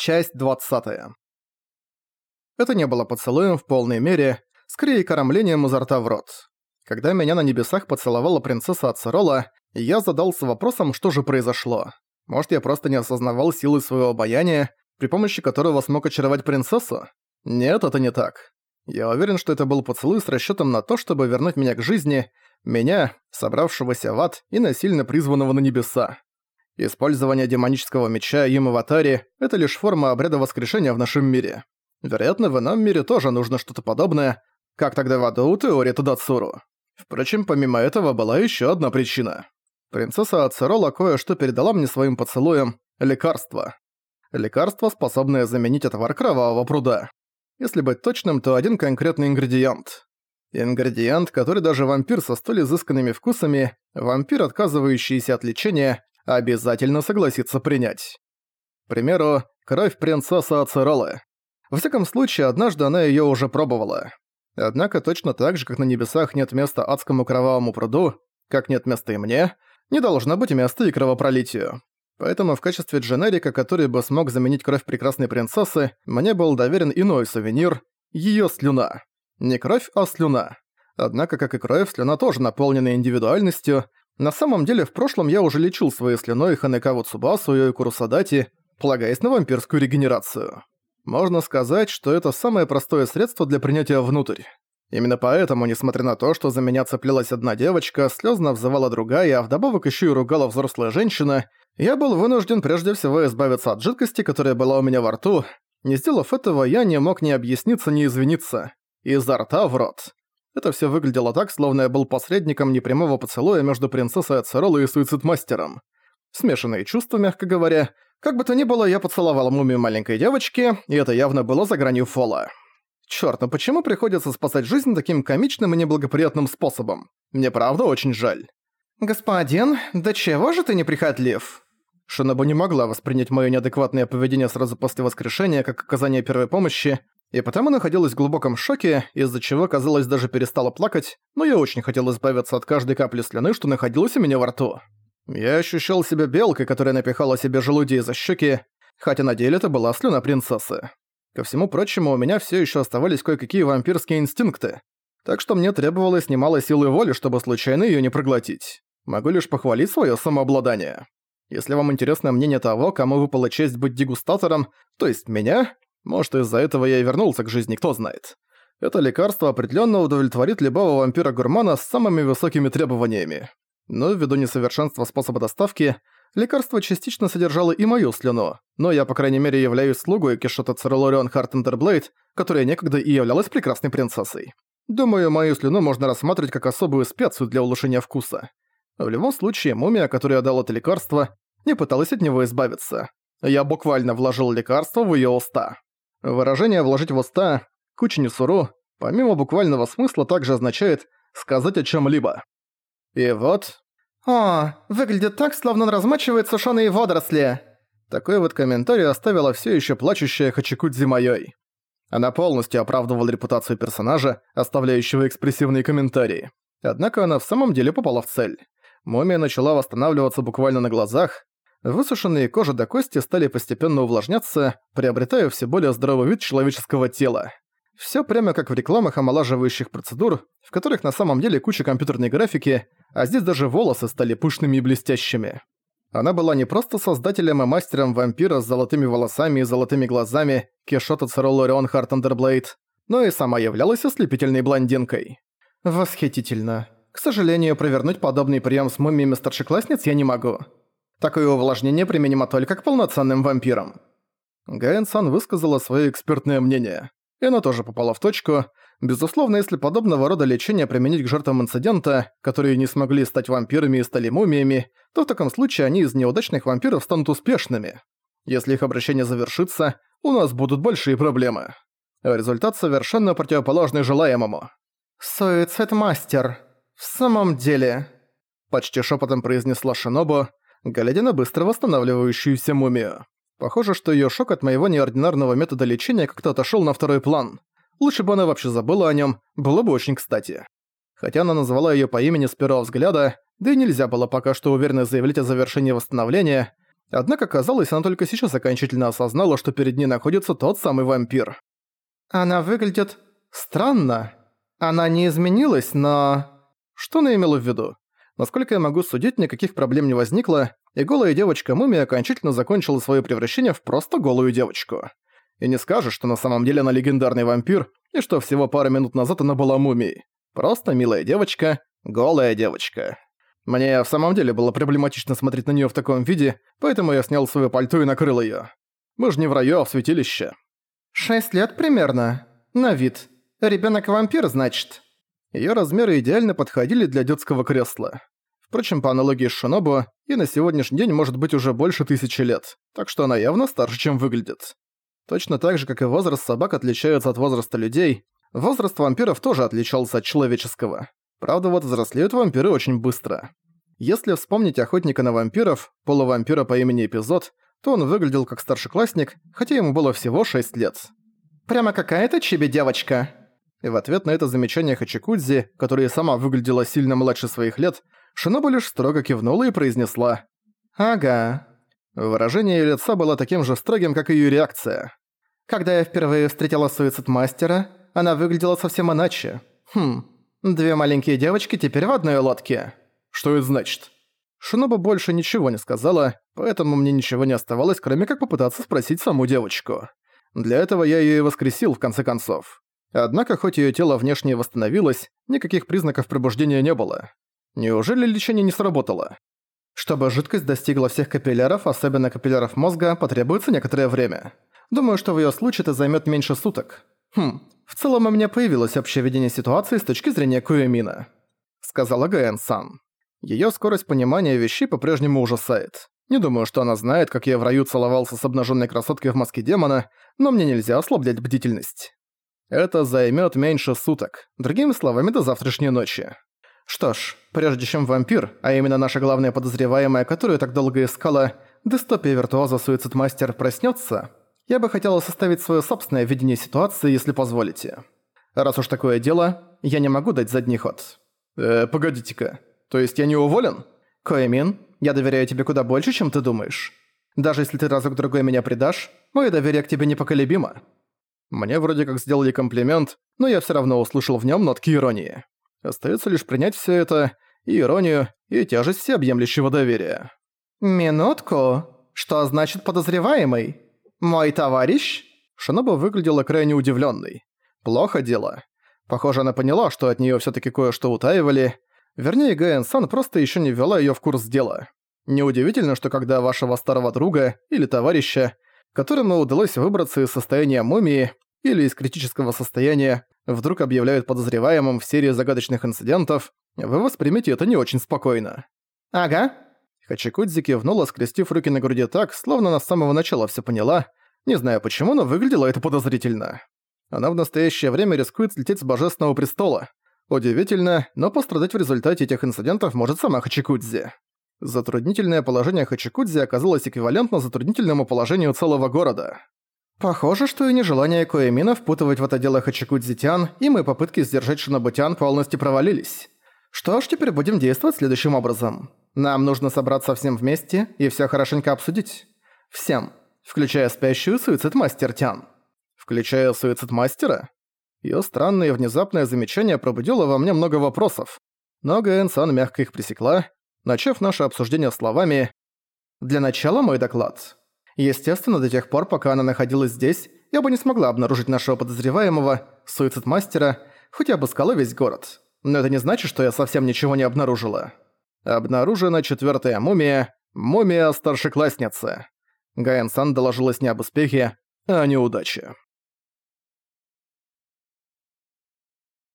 Часть 20. Это не было поцелуем в полной мере, скорее кормлением изо рта в рот. Когда меня на небесах поцеловала принцесса Ацерола, я задался вопросом, что же произошло. Может, я просто не осознавал силы своего обаяния, при помощи которого смог очаровать принцессу? Нет, это не так. Я уверен, что это был поцелуй с расчетом на то, чтобы вернуть меня к жизни, меня, собравшегося в ад и насильно призванного на небеса. Использование демонического меча им аватаре – это лишь форма обряда воскрешения в нашем мире. Вероятно, в ином мире тоже нужно что-то подобное, как тогда в аду у теории Тадацуру. Впрочем, помимо этого была еще одна причина. Принцесса Ацерола кое-что передала мне своим поцелуем – лекарство. Лекарство, способное заменить отвар кровавого пруда. Если быть точным, то один конкретный ингредиент. Ингредиент, который даже вампир со столь изысканными вкусами, вампир, отказывающийся от лечения, обязательно согласится принять. К примеру, кровь принцессы Ацеролы. Во всяком случае, однажды она её уже пробовала. Однако точно так же, как на небесах нет места адскому кровавому пруду, как нет места и мне, не должно быть места и кровопролитию. Поэтому в качестве дженерика, который бы смог заменить кровь прекрасной принцессы, мне был доверен иной сувенир – её слюна. Не кровь, а слюна. Однако, как и кровь, слюна тоже наполнена индивидуальностью, на самом деле, в прошлом я уже лечил своей слюной Ханекаву Цубасу и Курусадати, полагаясь на вампирскую регенерацию. Можно сказать, что это самое простое средство для принятия внутрь. Именно поэтому, несмотря на то, что за меня цеплялась одна девочка, слезно взывала другая, а вдобавок еще и ругала взрослая женщина, я был вынужден прежде всего избавиться от жидкости, которая была у меня во рту. Не сделав этого, я не мог ни объясниться, ни извиниться. Изо рта в рот. Это все выглядело так, словно я был посредником непрямого поцелуя между принцессой Ацеролой и суицидмастером. Смешанные чувства, мягко говоря. Как бы то ни было, я поцеловал мумию маленькой девочки, и это явно было за гранью фола. Чёрт, ну почему приходится спасать жизнь таким комичным и неблагоприятным способом? Мне правда очень жаль. «Господин, да чего же ты неприхотлив?» Шинобу не могла воспринять моё неадекватное поведение сразу после воскрешения как оказание первой помощи, и потому находилась в глубоком шоке, из-за чего, казалось, даже перестала плакать, но я очень хотел избавиться от каждой капли слюны, что находилась у меня во рту. Я ощущал себя белкой, которая напихала себе желудей за щеки, хотя на деле это была слюна принцессы. Ко всему прочему, у меня все еще оставались кое-какие вампирские инстинкты, так что мне требовалось немало силы воли, чтобы случайно ее не проглотить. Могу лишь похвалить свое самообладание. Если вам интересно мнение того, кому выпала честь быть дегустатором, то есть меня, может, из-за этого я и вернулся к жизни, кто знает. Это лекарство определенно удовлетворит любого вампира-гурмана с самыми высокими требованиями. Но ввиду несовершенства способа доставки, лекарство частично содержало и мою слюну, но я, по крайней мере, являюсь слугой Киссшот Ацерола-Орион Хартандерблейд, которая некогда и являлась прекрасной принцессой. Думаю, мою слюну можно рассматривать как особую специю для улучшения вкуса. В любом случае, мумия, которая дала это лекарство, не пыталась от него избавиться. Я буквально вложил лекарство в её уста. Выражение «вложить в уста» Кучинисуру, помимо буквального смысла, также означает «сказать о чем либо И вот... «О, выглядит так, словно он размачивает сушеные водоросли!» Такой вот комментарий оставила все еще плачущая Хачикудзи Майой. Она полностью оправдывала репутацию персонажа, оставляющего экспрессивные комментарии. Однако она в самом деле попала в цель. Мумия начала восстанавливаться буквально на глазах, Высушенные кожа да кости стали постепенно увлажняться, приобретая все более здоровый вид человеческого тела. Все прямо как в рекламах омолаживающих процедур, в которых на самом деле куча компьютерной графики, а здесь даже волосы стали пышными и блестящими. Она была не просто создателем и мастером вампира с золотыми волосами и золотыми глазами Киссшот Ацерола-Орион Хартандерблейд, но и сама являлась ослепительной блондинкой. Восхитительно. К сожалению, провернуть подобный прием с мумиями старшеклассниц я не могу. Такое увлажнение применимо только к полноценным вампирам. Гаэн-сан высказала свое экспертное мнение. И оно тоже попало в точку. Безусловно, если подобного рода лечение применить к жертвам инцидента, которые не смогли стать вампирами и стали мумиями, то в таком случае они из неудачных вампиров станут успешными. Если их обращение завершится, у нас будут большие проблемы. Результат совершенно противоположный желаемому. «Суицид-мастер. В самом деле...» Почти шепотом произнесла Шинобу, глядя на быстро восстанавливающуюся мумию. Похоже, что её шок от моего неординарного метода лечения как-то отошёл на второй план. Лучше бы она вообще забыла о нём, было бы очень кстати. Хотя она назвала её по имени с первого взгляда, да и нельзя было пока что уверенно заявлять о завершении восстановления, Однако, казалось, она только сейчас окончательно осознала, что перед ней находится тот самый вампир. Она выглядит... странно. Она не изменилась, но... Что она имела в виду? Насколько я могу судить, никаких проблем не возникло, и голая девочка-мумия окончательно закончила свое превращение в просто голую девочку. И не скажешь, что на самом деле она легендарный вампир, и что всего пару минут назад она была мумией. Просто милая девочка, голая девочка. Мне в самом деле было проблематично смотреть на неё в таком виде, поэтому я снял свое пальто и накрыл её. Мы же не в раю, а в святилище. «Шесть лет примерно. На вид. Ребёнок-вампир, значит». Её размеры идеально подходили для детского кресла. Впрочем, по аналогии с Шинобу, и на сегодняшний день может быть уже больше тысячи лет, так что она явно старше, чем выглядит. Точно так же, как и возраст собак отличается от возраста людей, возраст вампиров тоже отличался от человеческого. Правда, вот взрослеют вампиры очень быстро. Если вспомнить охотника на вампиров, полувампира по имени Эпизод, то он выглядел как старшеклассник, хотя ему было всего 6 лет. «Прямо какая-то чиби-девочка!» И в ответ на это замечание Хачикудзи, которая сама выглядела сильно младше своих лет, Шиноба лишь строго кивнула и произнесла «Ага». Выражение лица было таким же строгим, как и её реакция. Когда я впервые встретила суицид-мастера, она выглядела совсем иначе. Хм, две маленькие девочки теперь в одной лодке. Что это значит? Шиноба больше ничего не сказала, поэтому мне ничего не оставалось, кроме как попытаться спросить саму девочку. Для этого я её и воскресил, в конце концов. Однако, хоть её тело внешне восстановилось, никаких признаков пробуждения не было. Неужели лечение не сработало? Чтобы жидкость достигла всех капилляров, особенно капилляров мозга, потребуется некоторое время. Думаю, что в её случае это займёт меньше суток. Хм, в целом у меня появилось общее видение ситуации с точки зрения Куэмина», — сказала Гаэн-сан. Её скорость понимания вещей по-прежнему ужасает. Не думаю, что она знает, как я в раю целовался с обнажённой красоткой в маске демона, но мне нельзя ослаблять бдительность. Это займёт меньше суток, другими словами, до завтрашней ночи. Что ж, прежде чем вампир, а именно наша главная подозреваемая, которую так долго искала, дистопия виртуоза Суицидмастер проснётся, я бы хотела составить свое собственное видение ситуации, если позволите. Раз уж такое дело, я не могу дать задний ход. Э, погодите-ка. То есть я не уволен? Коэмин, я доверяю тебе куда больше, чем ты думаешь. Даже если ты разок-другой меня предашь, мое доверие к тебе непоколебимо. Мне вроде как сделали комплимент, но я все равно услышал в нем нотки иронии. Остается лишь принять все это, и иронию, и тяжесть всеобъемлющего доверия. «Минутку. Что значит подозреваемый?» «Мой товарищ?» Шиноба выглядела крайне удивленной. Плохо дело. Похоже, она поняла, что от нее все таки кое-что утаивали. Вернее, Гаэн-сан просто еще не ввела ее в курс дела. Неудивительно, что когда вашего старого друга или товарища, которому удалось выбраться из состояния мумии или из критического состояния, вдруг объявляют подозреваемым в серии загадочных инцидентов, вы воспримете это не очень спокойно. «Ага», Хачикудзи кивнула, скрестив руки на груди так, словно она с самого начала все поняла. Не знаю почему, но выглядело это подозрительно. Она в настоящее время рискует слететь с Божественного Престола. Удивительно, но пострадать в результате этих инцидентов может сама Хачикудзи. Затруднительное положение Хачикудзи оказалось эквивалентно затруднительному положению целого города. Похоже, что и нежелание Коэмина впутывать в это дело Хачикудзи-тян и мои попытки сдержать Шинобутян полностью провалились. Что ж, теперь будем действовать следующим образом. Нам нужно собраться всем вместе и все хорошенько обсудить. Всем, включая спящую суицид-мастер Тян. Включая суицид-мастера? Её странное и внезапное замечание пробудило во мне много вопросов. Но Гаэн-сан мягко их пресекла, начав наше обсуждение словами «Для начала мой доклад. Естественно, до тех пор, пока она находилась здесь, я бы не смогла обнаружить нашего подозреваемого, суицид-мастера, хоть и обыскала весь город. Но это не значит, что я совсем ничего не обнаружила. Обнаружена четвертая мумия, мумия старшеклассницы. Гаэн-сан доложилась не об успехе, а о неудаче.